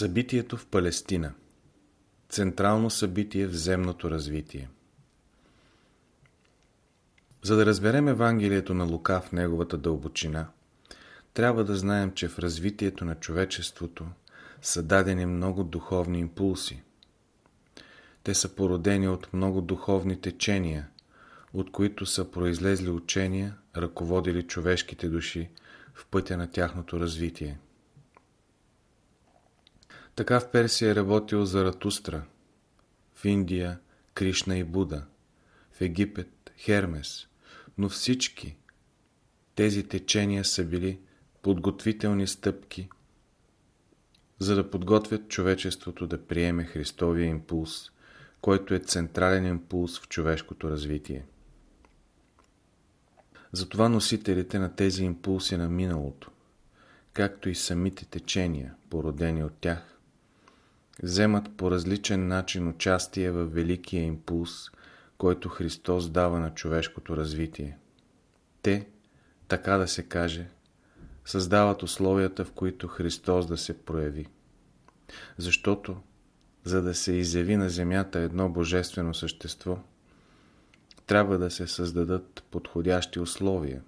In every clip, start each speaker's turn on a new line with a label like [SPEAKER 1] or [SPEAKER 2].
[SPEAKER 1] Събитието в Палестина Централно събитие в земното развитие За да разберем Евангелието на Лука в неговата дълбочина, трябва да знаем, че в развитието на човечеството са дадени много духовни импулси. Те са породени от много духовни течения, от които са произлезли учения, ръководили човешките души в пътя на тяхното развитие. Така в Персия е работил Заратустра, в Индия Кришна и Буда, в Египет Хермес, но всички тези течения са били подготвителни стъпки, за да подготвят човечеството да приеме Христовия импулс, който е централен импулс в човешкото развитие. Затова носителите на тези импулси на миналото, както и самите течения, породени от тях, вземат по различен начин участие в великия импулс, който Христос дава на човешкото развитие. Те, така да се каже, създават условията, в които Христос да се прояви. Защото, за да се изяви на земята едно божествено същество, трябва да се създадат подходящи условия.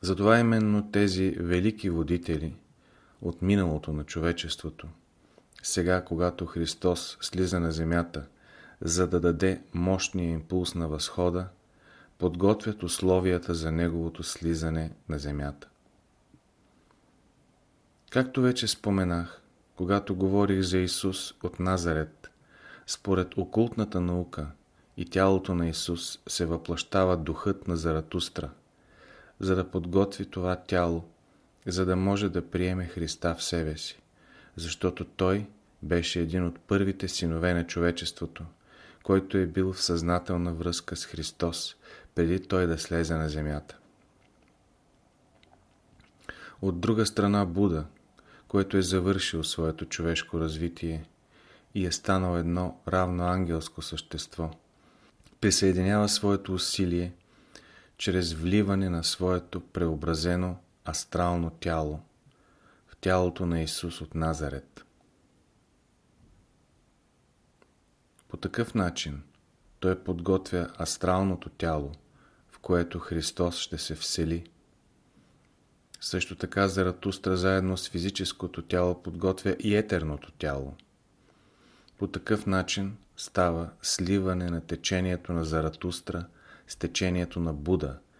[SPEAKER 1] Затова именно тези велики водители от миналото на човечеството. Сега, когато Христос слиза на земята, за да даде мощния импулс на възхода, подготвят условията за неговото слизане на земята. Както вече споменах, когато говорих за Исус от Назарет, според окултната наука и тялото на Исус се въплащава духът на Заратустра, за да подготви това тяло за да може да приеме Христа в себе си, защото Той беше един от първите синове на човечеството, който е бил в съзнателна връзка с Христос, преди Той да слезе на земята. От друга страна Буда, който е завършил своето човешко развитие и е станал едно равно ангелско същество, присъединява своето усилие чрез вливане на своето преобразено астрално тяло в тялото на Исус от Назарет. По такъв начин той подготвя астралното тяло, в което Христос ще се всели. Също така Заратустра заедно с физическото тяло подготвя и етерното тяло. По такъв начин става сливане на течението на Заратустра с течението на Буда –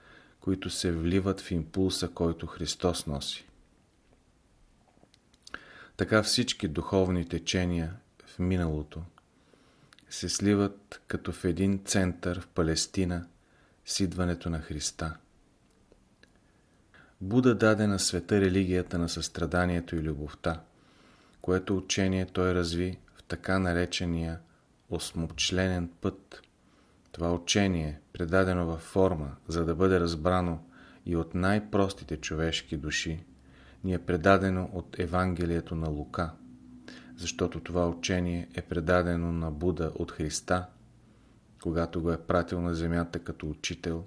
[SPEAKER 1] които се вливат в импулса, който Христос носи. Така всички духовни течения в миналото се сливат като в един център в Палестина с идването на Христа. Буда даде на света религията на състраданието и любовта, което учение той разви в така наречения осмочленен път – това учение, предадено във форма, за да бъде разбрано и от най-простите човешки души, ни е предадено от Евангелието на Лука, защото това учение е предадено на Буда от Христа, когато го е пратил на земята като учител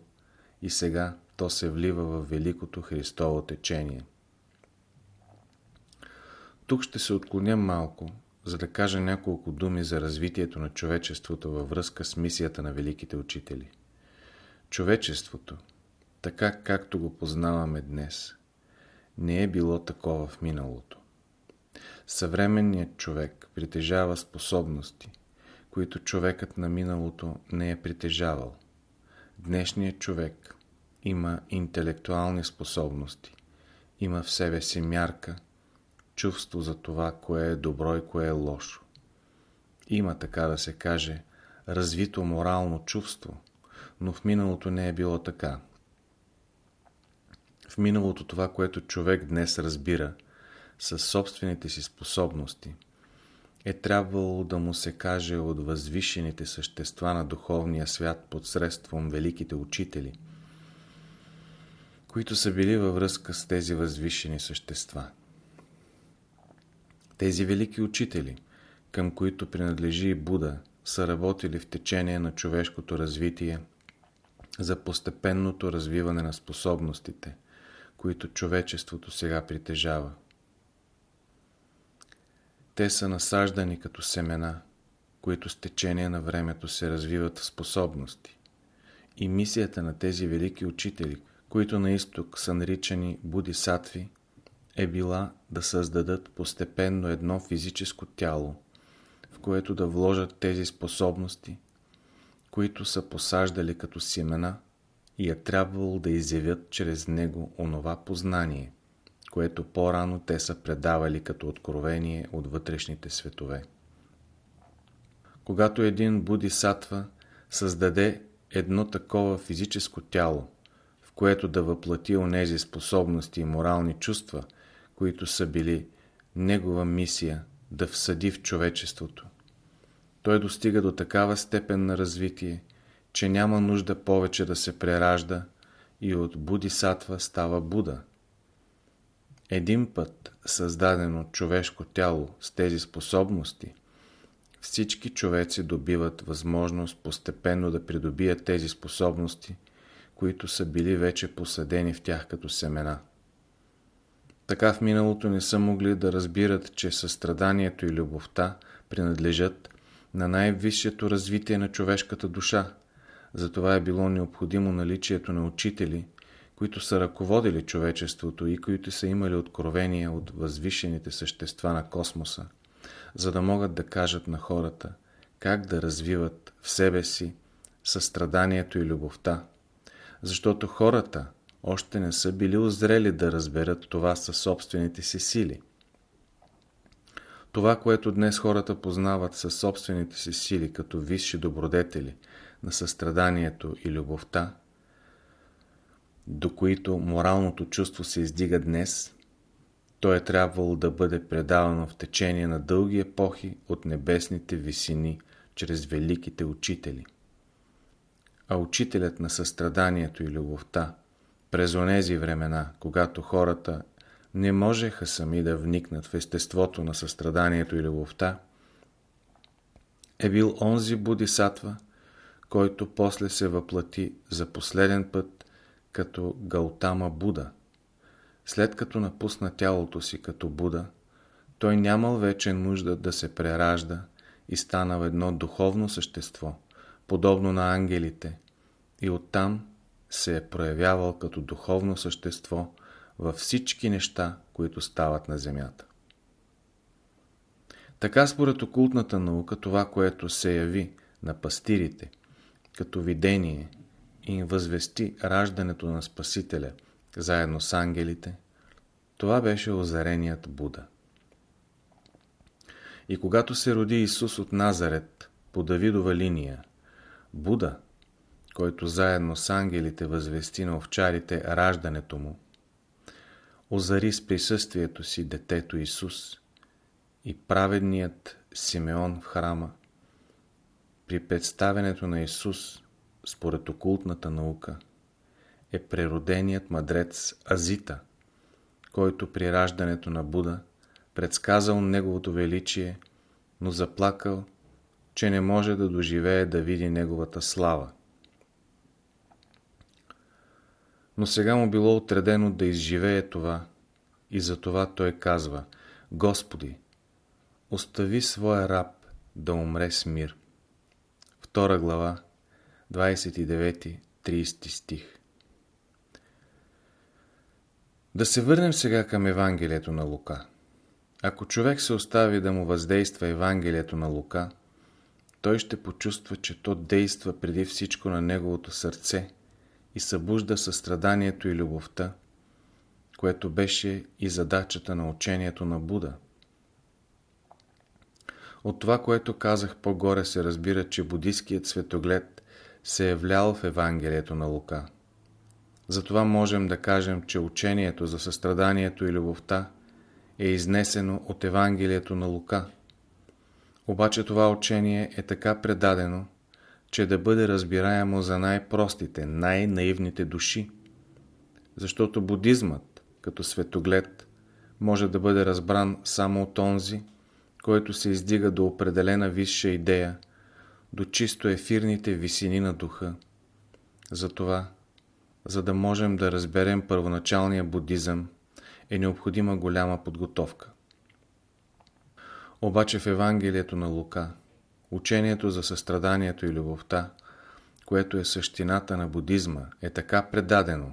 [SPEAKER 1] и сега то се влива в великото Христово течение. Тук ще се отклоня малко за да кажа няколко думи за развитието на човечеството във връзка с мисията на великите учители. Човечеството, така както го познаваме днес, не е било такова в миналото. Съвременният човек притежава способности, които човекът на миналото не е притежавал. Днешният човек има интелектуални способности, има в себе си мярка – чувство за това, кое е добро и кое е лошо. Има, така да се каже, развито морално чувство, но в миналото не е било така. В миналото това, което човек днес разбира със собствените си способности, е трябвало да му се каже от възвишените същества на духовния свят посредством великите учители, които са били във връзка с тези възвишени същества. Тези велики учители, към които принадлежи и Буда, са работили в течение на човешкото развитие за постепенното развиване на способностите, които човечеството сега притежава. те са насаждани като семена, които с течение на времето се развиват в способности. И мисията на тези велики учители, които на изток са наричани будисатви, е била да създадат постепенно едно физическо тяло, в което да вложат тези способности, които са посаждали като семена и е трябвало да изявят чрез него онова познание, което по-рано те са предавали като откровение от вътрешните светове. Когато един будисатва създаде едно такова физическо тяло, в което да въплати онези способности и морални чувства, които са били негова мисия да всъди в човечеството, той достига до такава степен на развитие, че няма нужда повече да се преражда и от Будисатва става Буда. Един път създадено човешко тяло с тези способности, всички човеци добиват възможност постепенно да придобият тези способности, които са били вече посадени в тях като семена. Така в миналото не са могли да разбират, че състраданието и любовта принадлежат на най-висшето развитие на човешката душа. Затова е било необходимо наличието на учители, които са ръководили човечеството и които са имали откровения от възвишените същества на космоса, за да могат да кажат на хората как да развиват в себе си състраданието и любовта. Защото хората още не са били озрели да разберат това със собствените си сили. Това, което днес хората познават със собствените си сили като висши добродетели на състраданието и любовта, до които моралното чувство се издига днес, то е трябвало да бъде предавано в течение на дълги епохи от небесните висини чрез великите учители. А учителят на състраданието и любовта през онези времена, когато хората не можеха сами да вникнат в естеството на състраданието и любовта, е бил онзи Будисатва, който после се въплати за последен път като Гаутама Буда. След като напусна тялото си като Буда, той нямал вече нужда да се преражда и станал едно духовно същество, подобно на ангелите, и оттам се е проявявал като духовно същество – във всички неща, които стават на Земята. Така според окултната наука, това, което се яви на пастирите, като видение и им възвести раждането на Спасителя, заедно с ангелите, това беше озареният Буда. И когато се роди Исус от Назарет по Давидова линия, Буда, който заедно с ангелите възвести на овчарите раждането му, озари с присъствието си детето Исус и праведният Симеон в храма. При представенето на Исус, според окултната наука, е прероденият мъдрец Азита, който при раждането на Буда предсказал неговото величие, но заплакал, че не може да доживее да види неговата слава но сега му било отредено да изживее това и затова той казва Господи, остави своя раб да умре с мир. Втора глава, 29-30 стих Да се върнем сега към Евангелието на Лука. Ако човек се остави да му въздейства Евангелието на Лука, той ще почувства, че то действа преди всичко на неговото сърце – и събужда състраданието и любовта, което беше и задачата на учението на Буда. От това, което казах по-горе, се разбира, че будистският светоглед се е влял в Евангелието на Лука. Затова можем да кажем, че учението за състраданието и любовта е изнесено от Евангелието на Лука. Обаче това учение е така предадено, че да бъде разбираемо за най-простите, най-наивните души. Защото будизмът, като светоглед, може да бъде разбран само от онзи, който се издига до определена висша идея, до чисто ефирните висини на духа. Затова, за да можем да разберем първоначалния будизъм, е необходима голяма подготовка. Обаче в Евангелието на Лука, учението за състраданието и любовта, което е същината на будизма, е така предадено,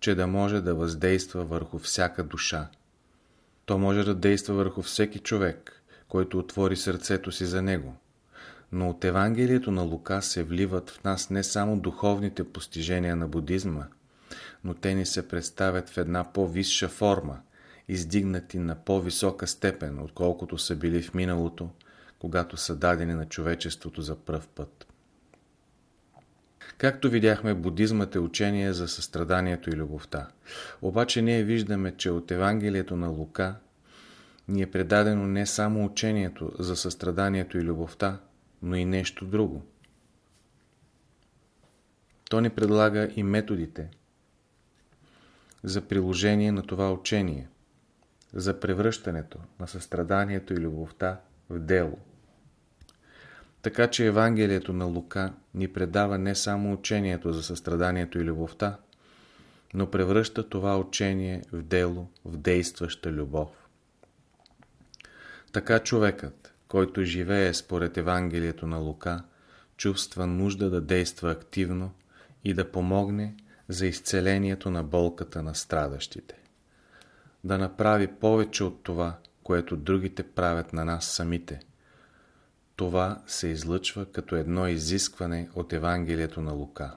[SPEAKER 1] че да може да въздейства върху всяка душа. То може да действа върху всеки човек, който отвори сърцето си за него. Но от Евангелието на Лука се вливат в нас не само духовните постижения на будизма, но те ни се представят в една по-висша форма, издигнати на по-висока степен, отколкото са били в миналото, когато са дадени на човечеството за пръв път. Както видяхме, будизмът е учение за състраданието и любовта. Обаче ние виждаме, че от Евангелието на Лука ни е предадено не само учението за състраданието и любовта, но и нещо друго. То ни предлага и методите за приложение на това учение, за превръщането на състраданието и любовта в дело. Така че Евангелието на Лука ни предава не само учението за състраданието и любовта, но превръща това учение в дело, в действаща любов. Така човекът, който живее според Евангелието на Лука, чувства нужда да действа активно и да помогне за изцелението на болката на страдащите. Да направи повече от това, което другите правят на нас самите. Това се излъчва като едно изискване от Евангелието на Лука.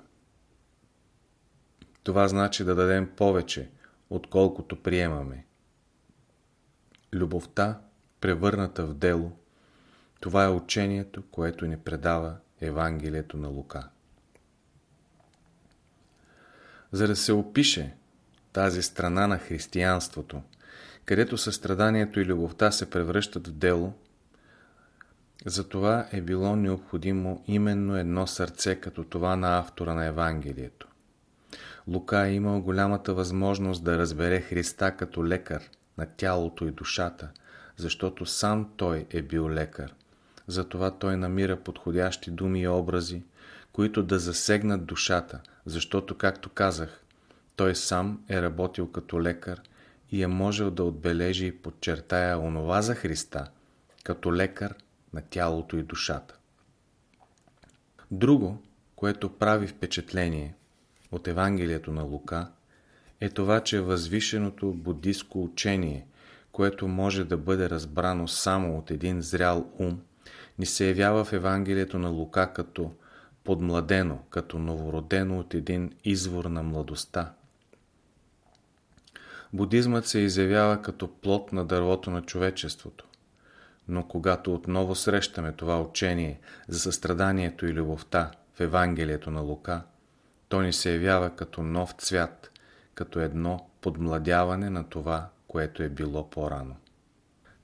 [SPEAKER 1] Това значи да дадем повече, отколкото приемаме. Любовта, превърната в дело, това е учението, което ни предава Евангелието на Лука. За да се опише тази страна на християнството, където състраданието и любовта се превръщат в дело, за това е било необходимо именно едно сърце като това на автора на Евангелието. Лука е имал голямата възможност да разбере Христа като лекар на тялото и душата, защото сам той е бил лекар. Затова той намира подходящи думи и образи, които да засегнат душата, защото, както казах, той сам е работил като лекар и е можел да отбележи и подчертая онова за Христа, като лекар на тялото и душата. Друго, което прави впечатление от Евангелието на Лука, е това, че възвишеното буддистко учение, което може да бъде разбрано само от един зрял ум, ни се явява в Евангелието на Лука като подмладено, като новородено от един извор на младостта. Будизмът се изявява като плод на дървото на човечеството. Но когато отново срещаме това учение за състраданието и любовта в Евангелието на Лука, то ни се явява като нов цвят, като едно подмладяване на това, което е било по-рано.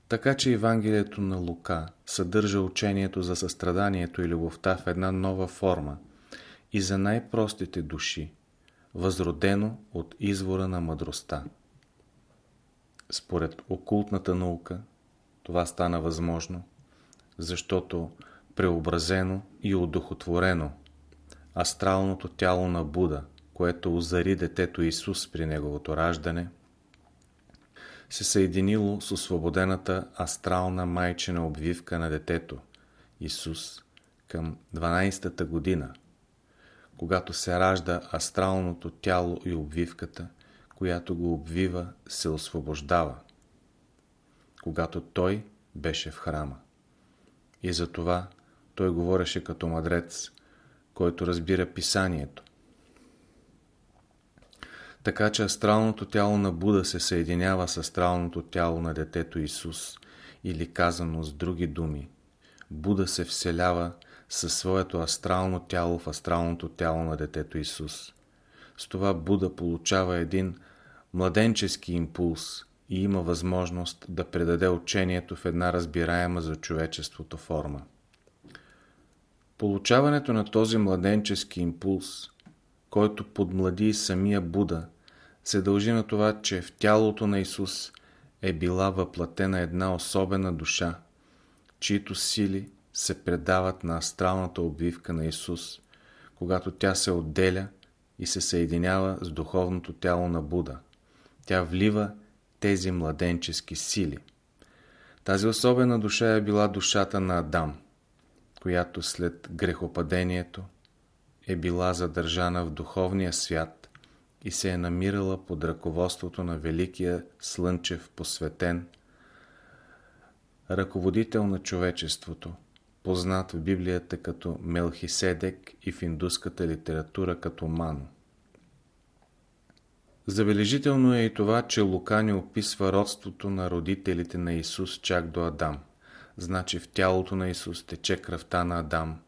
[SPEAKER 1] Така че Евангелието на Лука съдържа учението за състраданието и любовта в една нова форма и за най-простите души, възродено от извора на мъдростта. Според окултната наука това стана възможно, защото преобразено и удохотворено астралното тяло на Буда, което озари детето Исус при неговото раждане – се съединило с освободената астрална майчина обвивка на детето, Исус, към 12-та година, когато се ражда астралното тяло и обвивката, която го обвива, се освобождава, когато той беше в храма. И затова той говореше като мъдрец, който разбира писанието, така че астралното тяло на Буда се съединява с астралното тяло на детето Исус, или казано с други думи, Буда се вселява със своето астрално тяло в астралното тяло на детето Исус. С това Буда получава един младенчески импулс и има възможност да предаде учението в една разбираема за човечеството форма. Получаването на този младенчески импулс който подмлади самия Буда, се дължи на това, че в тялото на Исус е била въплатена една особена душа, чието сили се предават на астралната обвивка на Исус, когато тя се отделя и се съединява с духовното тяло на Буда. Тя влива тези младенчески сили. Тази особена душа е била душата на Адам, която след грехопадението е била задържана в духовния свят и се е намирала под ръководството на Великия Слънчев посветен, ръководител на човечеството, познат в Библията като Мелхиседек и в индуската литература като Мано. Забележително е и това, че Лука ни описва родството на родителите на Исус чак до Адам. Значи в тялото на Исус тече кръвта на Адам,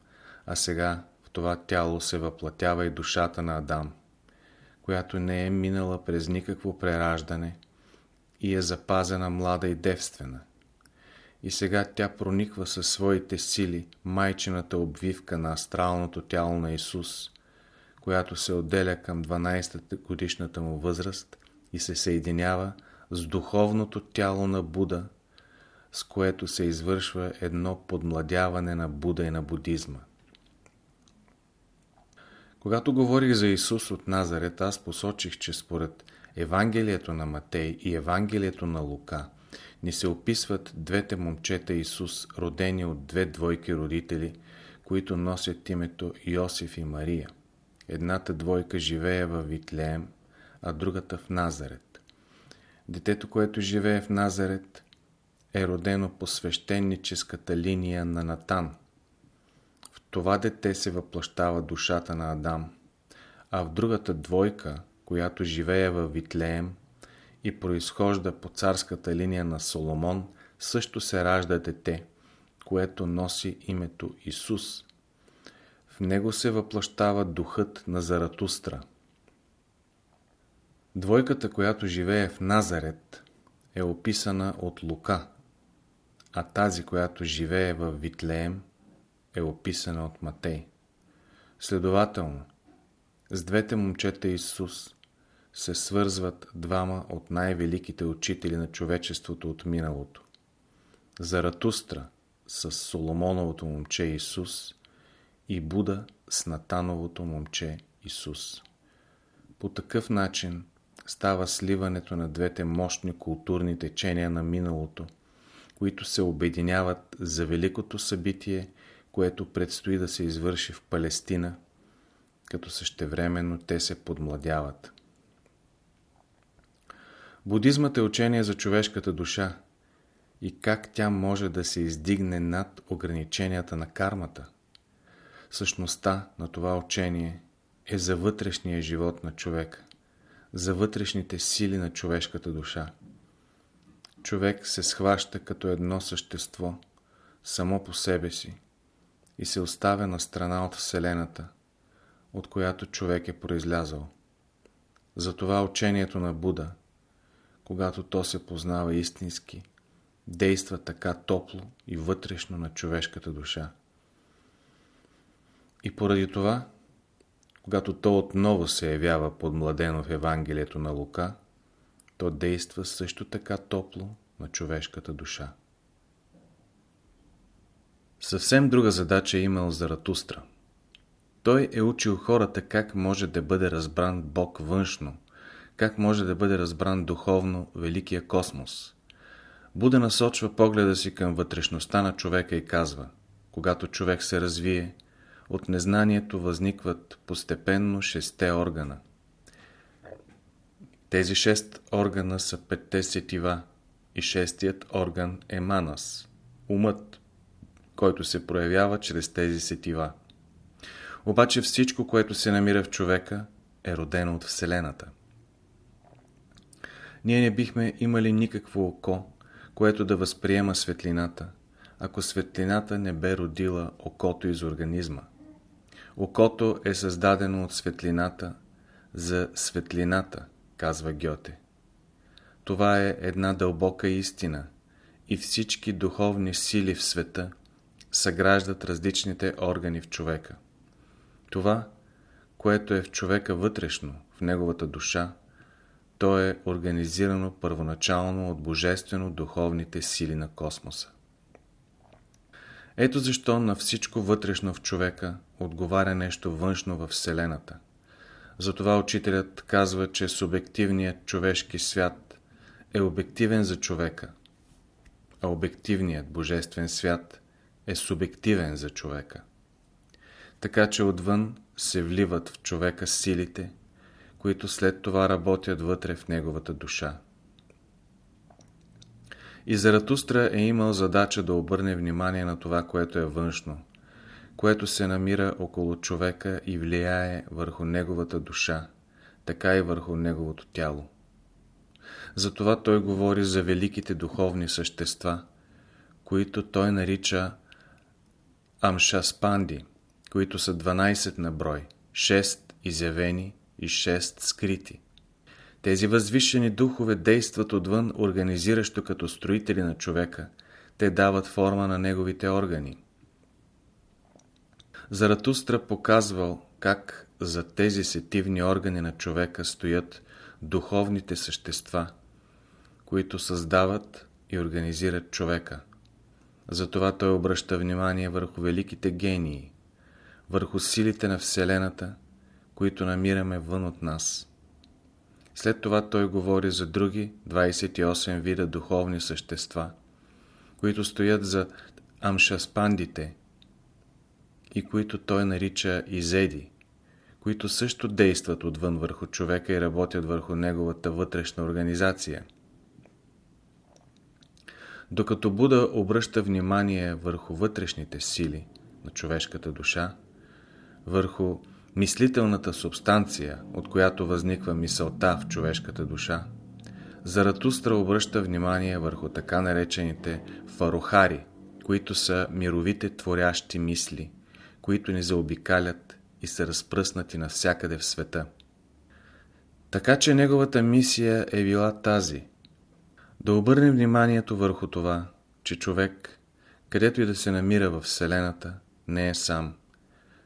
[SPEAKER 1] а сега в това тяло се въплатява и душата на Адам, която не е минала през никакво прераждане и е запазена млада и девствена. И сега тя прониква със своите сили майчината обвивка на астралното тяло на Исус – която се отделя към 12-та годишната му възраст и се съединява с духовното тяло на Буда, с което се извършва едно подмладяване на Буда и на будизма. Когато говорих за Исус от Назарет, аз посочих, че според Евангелието на Матей и Евангелието на Лука ни се описват двете момчета Исус, родени от две двойки родители, които носят името Йосиф и Мария. Едната двойка живее в Витлеем, а другата в Назарет. Детето, което живее в Назарет, е родено по свещеническата линия на Натан. В това дете се въплащава душата на Адам, а в другата двойка, която живее в Витлеем и произхожда по царската линия на Соломон, също се ражда дете, което носи името Исус – него се въплащава духът на Заратустра. Двойката, която живее в Назарет, е описана от Лука, а тази, която живее в Витлеем, е описана от Матей. Следователно, с двете момчета Исус се свързват двама от най-великите учители на човечеството от миналото. Заратустра с Соломоновото момче Исус и Буда с Натановото момче Исус. По такъв начин става сливането на двете мощни културни течения на миналото, които се обединяват за великото събитие, което предстои да се извърши в Палестина, като същевременно те се подмладяват. Будизмът е учение за човешката душа и как тя може да се издигне над ограниченията на кармата. Същността на това учение е за вътрешния живот на човека, за вътрешните сили на човешката душа. Човек се схваща като едно същество, само по себе си, и се оставя на страна от Вселената, от която човек е произлязал. Затова учението на Буда, когато то се познава истински, действа така топло и вътрешно на човешката душа. И поради това, когато то отново се явява подмладено в Евангелието на Лука, то действа също така топло на човешката душа. Съвсем друга задача е имал Заратустра. Той е учил хората как може да бъде разбран Бог външно, как може да бъде разбран духовно Великия космос. Буда насочва погледа си към вътрешността на човека и казва, когато човек се развие, от незнанието възникват постепенно шесте органа. Тези шест органа са петте сетива и шестият орган е манас, умът, който се проявява чрез тези сетива. Обаче всичко, което се намира в човека, е родено от Вселената. Ние не бихме имали никакво око, което да възприема светлината, ако светлината не бе родила окото из организма. Окото е създадено от светлината за светлината, казва Гьоте. Това е една дълбока истина и всички духовни сили в света съграждат различните органи в човека. Това, което е в човека вътрешно, в неговата душа, то е организирано първоначално от божествено-духовните сили на космоса. Ето защо на всичко вътрешно в човека отговаря нещо външно в Вселената. Затова учителят казва, че субективният човешки свят е обективен за човека, а обективният божествен свят е субективен за човека. Така че отвън се вливат в човека силите, които след това работят вътре в неговата душа. И Заратустра е имал задача да обърне внимание на това, което е външно, което се намира около човека и влияе върху неговата душа, така и върху неговото тяло. Затова той говори за великите духовни същества, които той нарича Амшаспанди, които са 12 на брой, 6 изявени и 6 скрити. Тези възвишени духове действат отвън организиращо като строители на човека. Те дават форма на неговите органи. Заратустра показвал как за тези сетивни органи на човека стоят духовните същества, които създават и организират човека. Затова той обръща внимание върху великите гении, върху силите на Вселената, които намираме вън от нас. След това той говори за други 28 вида духовни същества, които стоят за амшаспандите и които той нарича изеди, които също действат отвън върху човека и работят върху неговата вътрешна организация. Докато Буда обръща внимание върху вътрешните сили на човешката душа, върху мислителната субстанция, от която възниква мисълта в човешката душа, Заратустра обръща внимание върху така наречените фарохари, които са мировите творящи мисли, които ни заобикалят и са разпръснати навсякъде в света. Така че неговата мисия е била тази – да обърне вниманието върху това, че човек, където и да се намира в Вселената, не е сам –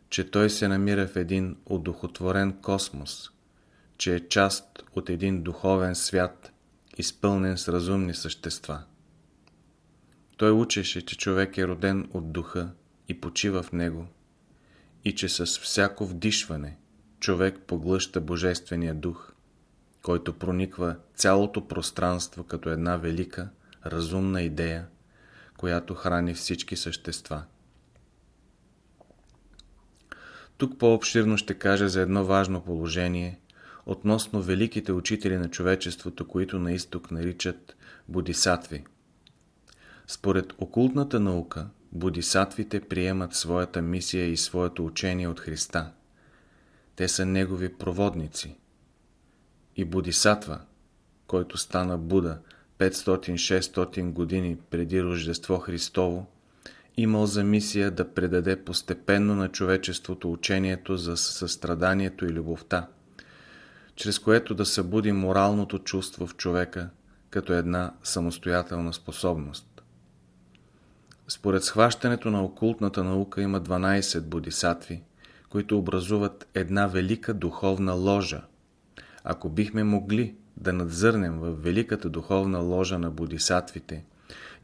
[SPEAKER 1] че той се намира в един одухотворен космос, че е част от един духовен свят, изпълнен с разумни същества. Той учеше, че човек е роден от духа и почива в него, и че с всяко вдишване човек поглъща Божествения дух, който прониква цялото пространство като една велика, разумна идея, която храни всички същества. Тук по-обширно ще кажа за едно важно положение относно великите учители на човечеството, които на изток наричат бодисатви. Според окултната наука, бодисатвите приемат своята мисия и своето учение от Христа. Те са негови проводници. И бодисатва, който стана Буда 500-600 години преди Рождество Христово, имал за мисия да предаде постепенно на човечеството учението за състраданието и любовта, чрез което да събуди моралното чувство в човека като една самостоятелна способност. Според схващането на окултната наука има 12 бодисатви, които образуват една велика духовна ложа. Ако бихме могли да надзърнем в великата духовна ложа на бодисатвите –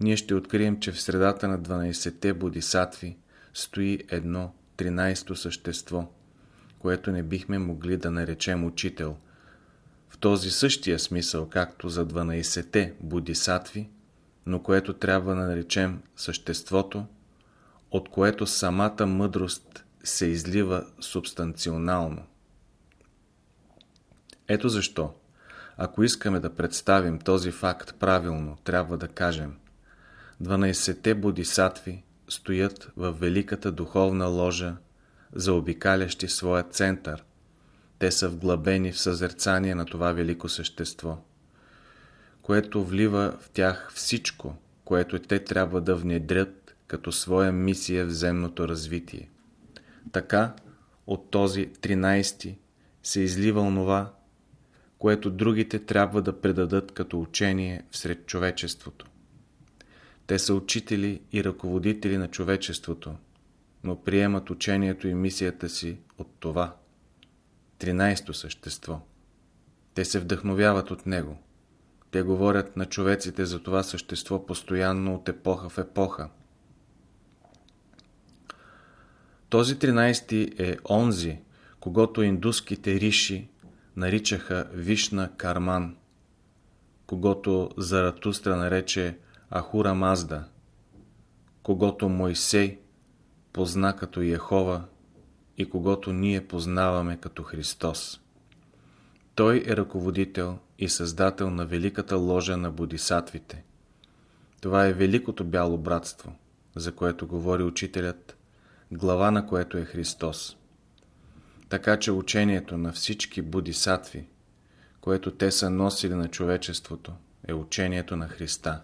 [SPEAKER 1] ние ще открием, че в средата на 12-те бодисатви стои едно 13-то същество, което не бихме могли да наречем учител. В този същия смисъл, както за 12-те бодисатви, но което трябва да наречем съществото, от което самата мъдрост се излива субстанционално. Ето защо, ако искаме да представим този факт правилно, трябва да кажем 12-те бодисатви стоят в великата духовна ложа, заобикалящи своя център. Те са вглъбени в съзерцание на това велико същество, което влива в тях всичко, което те трябва да внедрят като своя мисия в земното развитие. Така, от този 13 се излива онова, което другите трябва да предадат като учение всред човечеството. Те са учители и ръководители на човечеството, но приемат учението и мисията си от това. 13-то същество. Те се вдъхновяват от него. Те говорят на човеците за това същество постоянно от епоха в епоха. Този 13 е онзи, когато индуските риши наричаха Вишна Карман, когато Заратустра нарече Ахура Мазда, когато Мойсей позна като Йехова и когато ние познаваме като Христос. Той е ръководител и създател на великата ложа на бодисатвите. Това е великото бяло братство, за което говори учителят, глава на което е Христос. Така че учението на всички бодисатви, което те са носили на човечеството, е учението на Христа.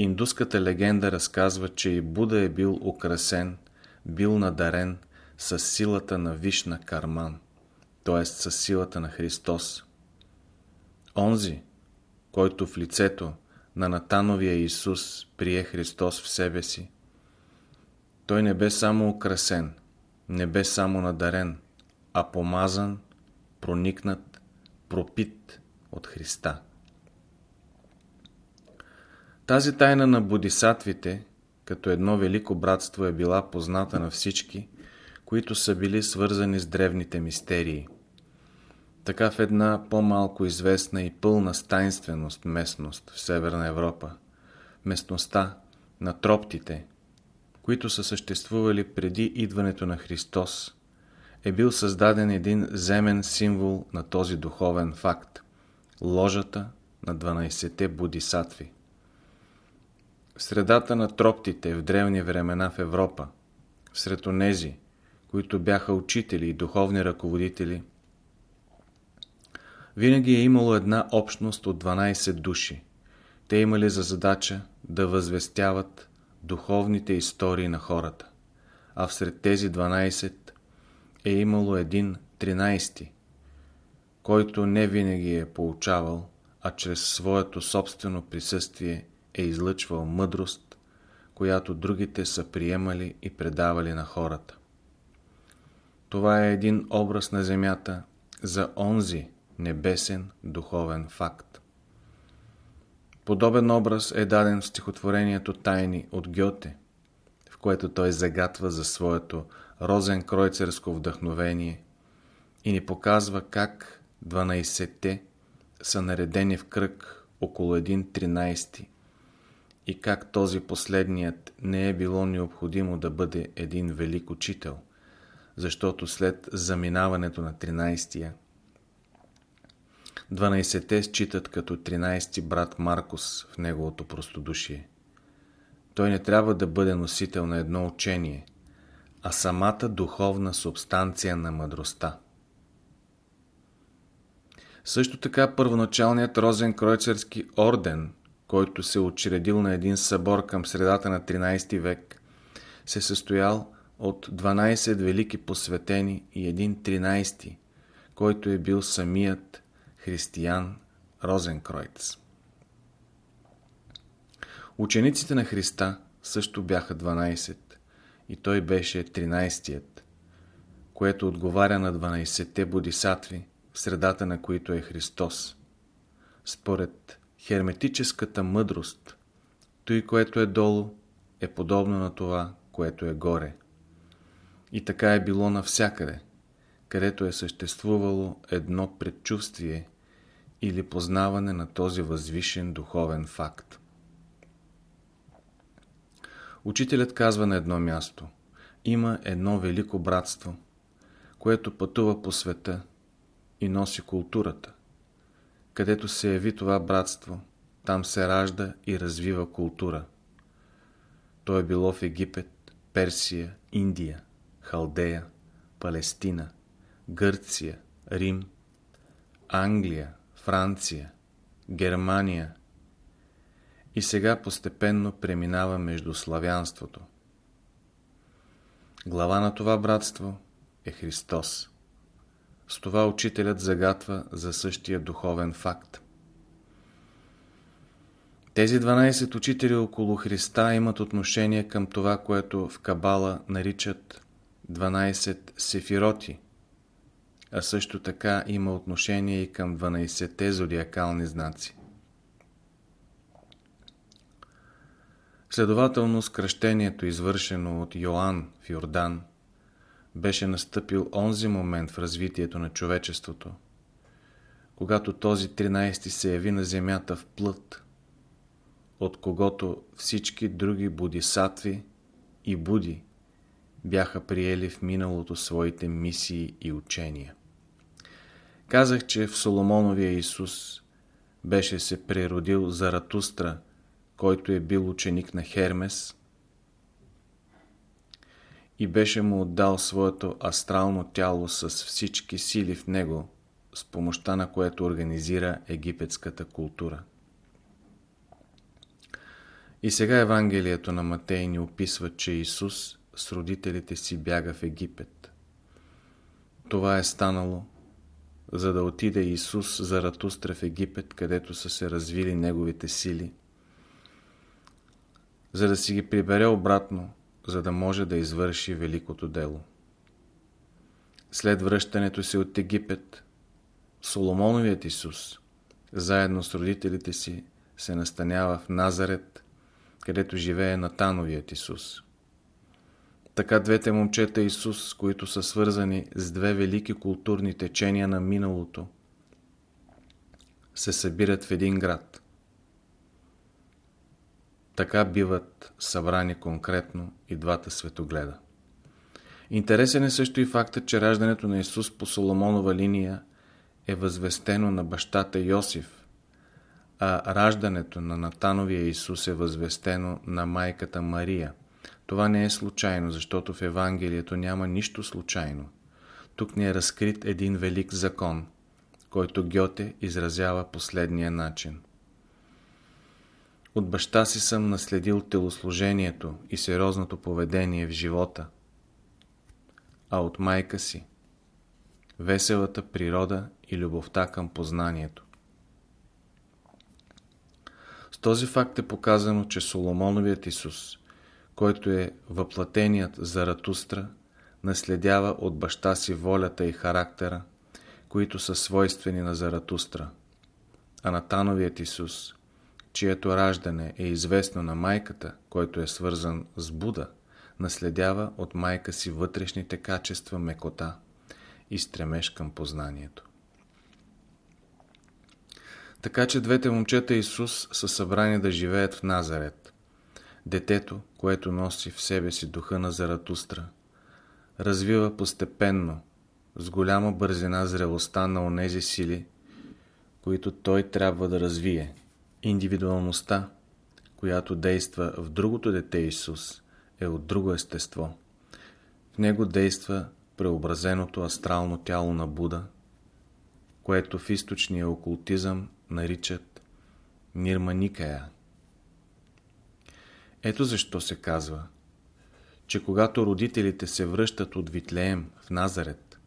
[SPEAKER 1] Индуската легенда разказва, че и Буда е бил украсен, бил надарен с силата на Вишна Карман, т.е. с силата на Христос. Онзи, който в лицето на Натановия Исус прие Христос в себе си, той не бе само украсен, не бе само надарен, а помазан, проникнат, пропит от Христа. Тази тайна на бодисатвите, като едно велико братство е била позната на всички, които са били свързани с древните мистерии. Така в една по-малко известна и пълна стайнственост местност в Северна Европа, местността на троптите, които са съществували преди идването на Христос, е бил създаден един земен символ на този духовен факт – ложата на 12-те бодисатви. В средата на троптите в древни времена в Европа, сред онези, които бяха учители и духовни ръководители, винаги е имало една общност от 12 души. Те имали за задача да възвестяват духовните истории на хората. А всред тези 12 е имало един 13, който не винаги е получавал, а чрез своето собствено присъствие е излъчвал мъдрост, която другите са приемали и предавали на хората. Това е един образ на земята за онзи небесен духовен факт. Подобен образ е даден в стихотворението Тайни от Гьоте, в което той загатва за своето розен кройцерско вдъхновение и ни показва как 12-те са наредени в кръг около един 13 и как този последният не е било необходимо да бъде един велик учител, защото след заминаването на 13-тия 12-те считат като 13-ти брат Маркус в неговото простодушие. Той не трябва да бъде носител на едно учение, а самата духовна субстанция на мъдростта. Също така първоначалният Розен Кройцерски орден, който се учредил на един събор към средата на 13 век, се състоял от 12 велики посветени и един 13, който е бил самият християн Розенкройц. Учениците на Христа също бяха 12 и той беше 13-тият, което отговаря на 12-те бодисатви, в средата на които е Христос. Според херметическата мъдрост, той, което е долу, е подобно на това, което е горе. И така е било навсякъде, където е съществувало едно предчувствие или познаване на този възвишен духовен факт. Учителят казва на едно място Има едно велико братство, което пътува по света и носи културата. Където се яви това братство, там се ражда и развива култура. То е било в Египет, Персия, Индия, Халдея, Палестина, Гърция, Рим, Англия, Франция, Германия и сега постепенно преминава между славянството. Глава на това братство е Христос. С това учителят загатва за същия духовен факт. Тези 12 учители около Христа имат отношение към това, което в Кабала наричат 12 сефироти – а също така има отношение и към 12-те зодиакални знаци. Следователно, скръщението, извършено от Йоанн в Йордан, беше настъпил онзи момент в развитието на човечеството, когато този 13 се яви на земята в плът, от когото всички други бодисатви и буди бяха приели в миналото своите мисии и учения. Казах, че в Соломоновия Исус беше се преродил Заратустра, който е бил ученик на Хермес и беше му отдал своето астрално тяло с всички сили в него, с помощта на което организира египетската култура. И сега Евангелието на Матей ни описва, че Исус с родителите си бяга в Египет. Това е станало, за да отиде Исус за Ратустра в Египет, където са се развили неговите сили, за да си ги прибере обратно, за да може да извърши великото дело. След връщането си от Египет, Соломоновият Исус, заедно с родителите си, се настанява в Назарет, където живее Натановият Исус. Така двете момчета Исус, които са свързани с две велики културни течения на миналото, се събират в един град. Така биват събрани конкретно и двата светогледа. Интересен е също и фактът, че раждането на Исус по Соломонова линия е възвестено на бащата Йосиф, а раждането на Натановия Исус е възвестено на майката Мария. Това не е случайно, защото в Евангелието няма нищо случайно. Тук ни е разкрит един велик закон, който Гьоте изразява последния начин. От баща си съм наследил телослужението и сериозното поведение в живота, а от майка си – веселата природа и любовта към познанието. С този факт е показано, че Соломоновият Исус, който е въплатеният Заратустра, наследява от баща си волята и характера, които са свойствени на Заратустра. А Натановият Исус, чието раждане е известно на майката, който е свързан с Буда, наследява от майка си вътрешните качества мекота и стремеж към познанието. Така че двете момчета Исус са събрани да живеят в Назарет. Детето, което носи в себе си духа на Заратустра, развива постепенно, с голяма бързина зрелостта на онези сили, които той трябва да развие. Индивидуалността, която действа в другото дете Исус, е от друго естество. В него действа преобразеното астрално тяло на Буда, което в източния окултизъм наричат Нирманикая. Ето защо се казва, че когато родителите се връщат от Витлеем в Назарет,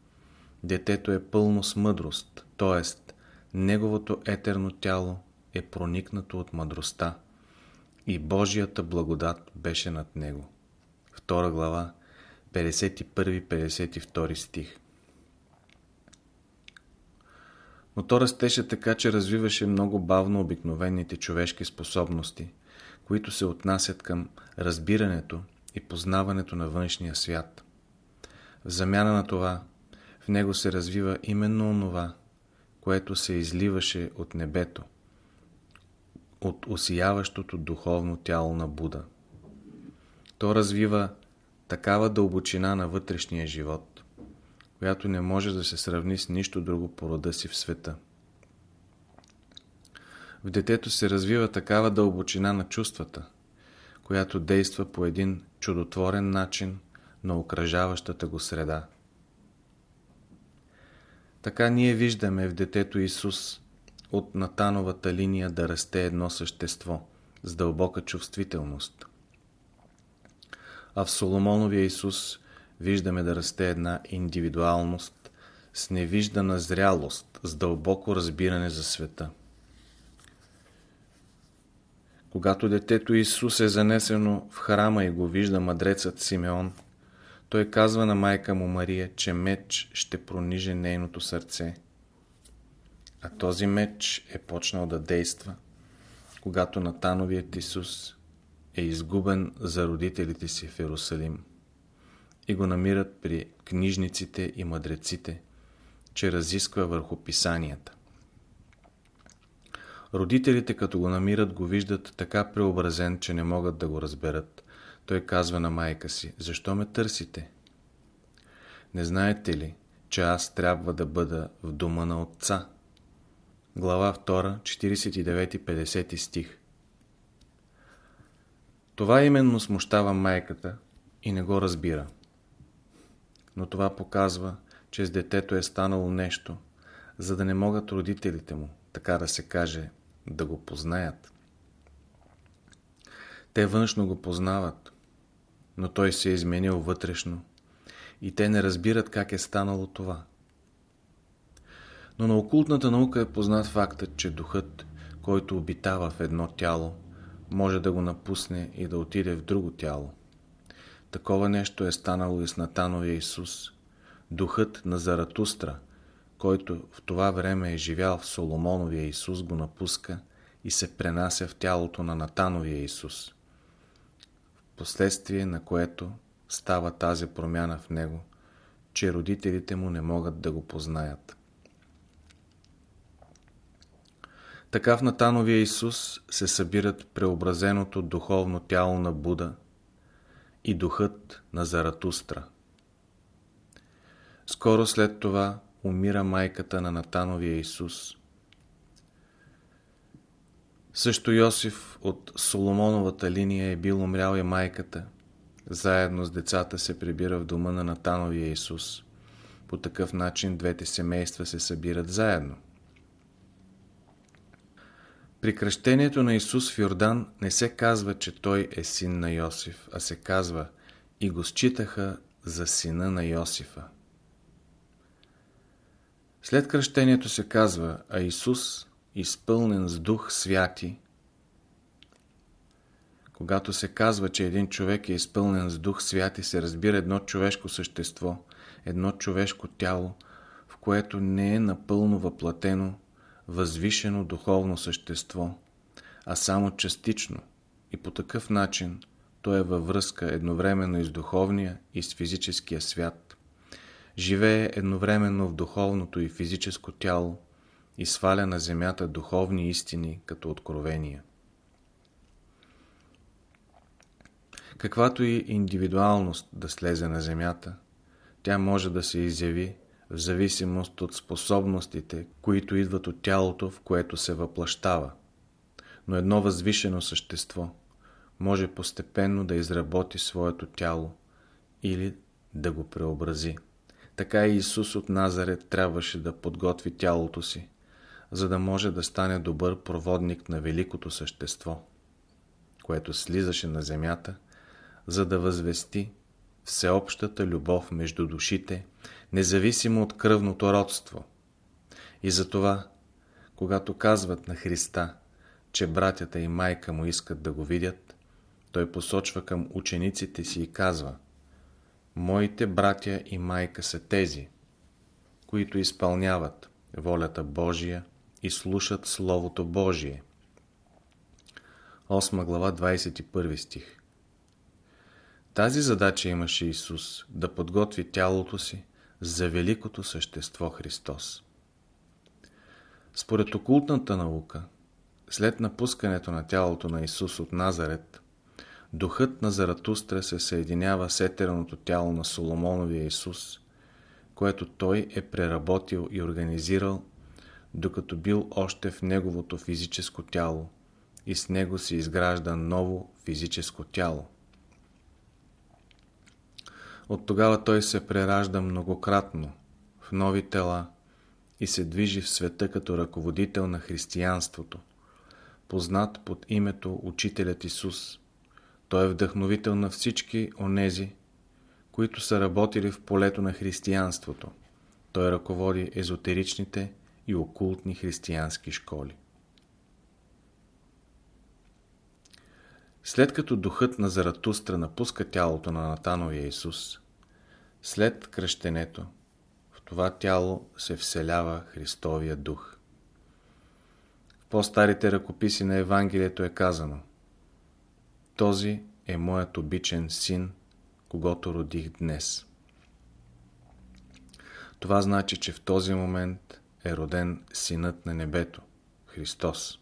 [SPEAKER 1] детето е пълно с мъдрост, т.е. неговото етерно тяло е проникнато от мъдростта и Божията благодат беше над него. Втора глава, 51-52 стих. но то растеше така, че развиваше много бавно обикновените човешки способности, които се отнасят към разбирането и познаването на външния свят. В замяна на това, в него се развива именно онова, което се изливаше от небето, от осияващото духовно тяло на Буда. То развива такава дълбочина на вътрешния живот, която не може да се сравни с нищо друго по рода си в света. В детето се развива такава дълбочина на чувствата, която действа по един чудотворен начин на окръжаващата го среда. Така ние виждаме в детето Исус от Натановата линия да расте едно същество с дълбока чувствителност. А в Соломоновия Исус виждаме да расте една индивидуалност с невиждана зрялост, с дълбоко разбиране за света. Когато детето Исус е занесено в храма и го вижда мъдрецът Симеон, той казва на майка му Мария, че меч ще прониже нейното сърце. А този меч е почнал да действа, когато Натановият Исус е изгубен за родителите си в Иерусалим и го намират при книжниците и мъдреците, че разисква върху писанията. Родителите, като го намират, го виждат така преобразен, че не могат да го разберат. Той казва на майка си, защо ме търсите? Не знаете ли, че аз трябва да бъда в дома на отца? Глава 2, 49-50 стих Това именно смущава майката и не го разбира. Но това показва, че с детето е станало нещо, за да не могат родителите му, така да се каже, да го познаят. Те външно го познават, но той се е изменил вътрешно и те не разбират как е станало това. Но на окултната наука е познат фактът, че духът, който обитава в едно тяло, може да го напусне и да отиде в друго тяло. Такова нещо е станало и с Натановия Исус. Духът на Заратустра, който в това време е живял в Соломоновия Исус, го напуска и се пренася в тялото на Натановия Исус. В последствие на което става тази промяна в него, че родителите му не могат да го познаят. Така в Натановия Исус се събират преобразеното духовно тяло на Буда и духът на Заратустра. Скоро след това умира майката на Натановия Исус. Също Йосиф от Соломоновата линия е бил умрял и майката. Заедно с децата се прибира в дома на Натановия Исус. По такъв начин двете семейства се събират заедно. При кръщението на Исус в Йордан не се казва, че той е син на Йосиф, а се казва и го считаха за сина на Йосифа. След кръщението се казва, а Исус, изпълнен с дух святи, когато се казва, че един човек е изпълнен с дух святи, се разбира едно човешко същество, едно човешко тяло, в което не е напълно въплатено възвишено духовно същество, а само частично и по такъв начин то е във връзка едновременно и с духовния и с физическия свят. Живее едновременно в духовното и физическо тяло и сваля на земята духовни истини като откровения. Каквато и индивидуалност да слезе на земята, тя може да се изяви в зависимост от способностите, които идват от тялото, в което се въплащава. Но едно възвишено същество може постепенно да изработи своето тяло или да го преобрази. Така и Исус от Назарет трябваше да подготви тялото си, за да може да стане добър проводник на великото същество, което слизаше на земята, за да възвести всеобщата любов между душите, независимо от кръвното родство. И затова, когато казват на Христа, че братята и майка му искат да го видят, той посочва към учениците си и казва Моите братя и майка са тези, които изпълняват волята Божия и слушат Словото Божие. 8 глава 21 стих тази задача имаше Исус да подготви тялото си за великото същество Христос. Според окултната наука, след напускането на тялото на Исус от Назарет, духът на Заратустра се съединява с етерното тяло на Соломоновия Исус, което той е преработил и организирал, докато бил още в неговото физическо тяло и с него се изгражда ново физическо тяло. От тогава той се преражда многократно в нови тела и се движи в света като ръководител на християнството, познат под името Учителят Исус. Той е вдъхновител на всички онези, които са работили в полето на християнството. Той ръководи езотеричните и окултни християнски школи. След като духът на Заратустра напуска тялото на Натановия Исус, след кръщенето, в това тяло се вселява Христовия дух. В по-старите ръкописи на Евангелието е казано Този е моят обичен син, когато родих днес. Това значи, че в този момент е роден Синът на небето, Христос.